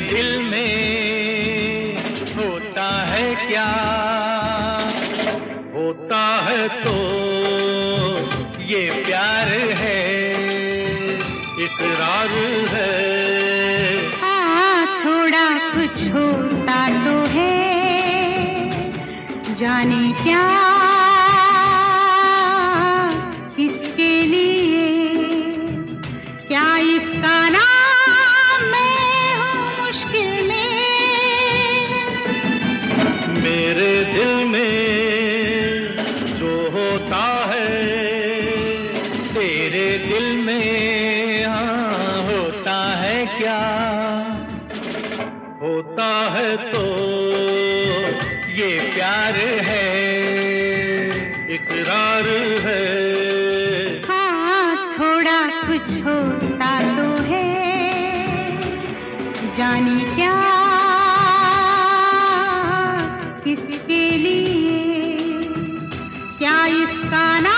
दिल में होता है क्या? होता है तो ये प्यार है, इकरार है। हाँ थोड़ा कुछ होता तो है। जाने क्या क्या होता है तो ये प्यार है, इकरार है। हाँ थोड़ा कुछ होता तो है। जाने क्या किसके लिए, क्या इसका नाम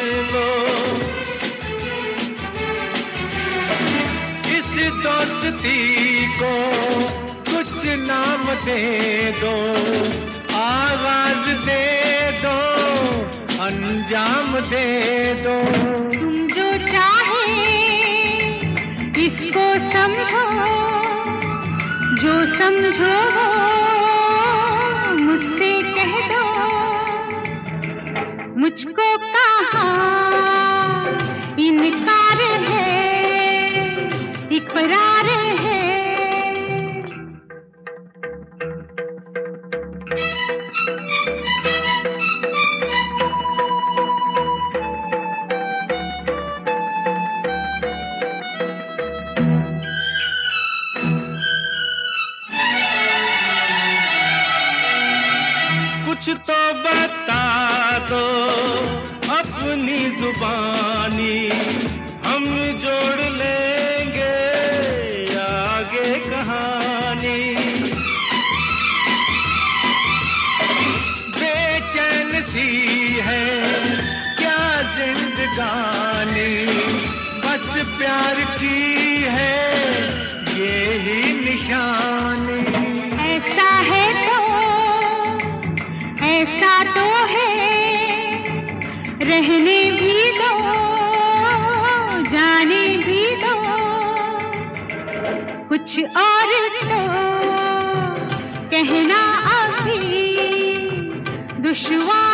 दोस्ती को कुछ नाम दे दो, आवाज़ दे दो, अंजाम दे दो। तुम जो चाहे, इसको समझो, जो समझो मुझसे कह दो। मुझको कहा कुछ तो बता दो अपनी जुबानी हम जोड़ की है, ये ही निशानी। ऐसा है तो ऐसा तो है। रहने भी दो, जाने भी दो। कुछ और तो कहना अभी दुश्वार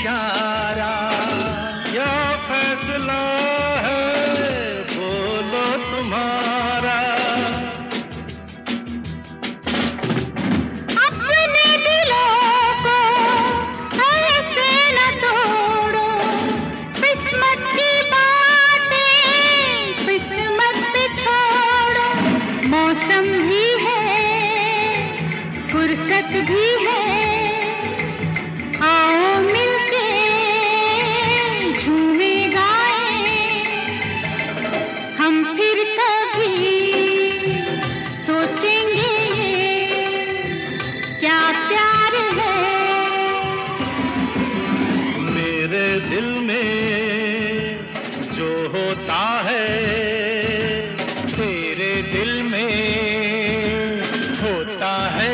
इशारा। या फैसला है, बोलो तुम्हारा। अपने दिलों को न तोड़ो। बातें छोड़ो। मौसम भी है, फुर्सत भी है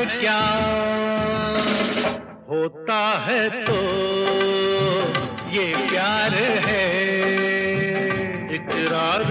क्या होता है तो ये प्यार है इकरार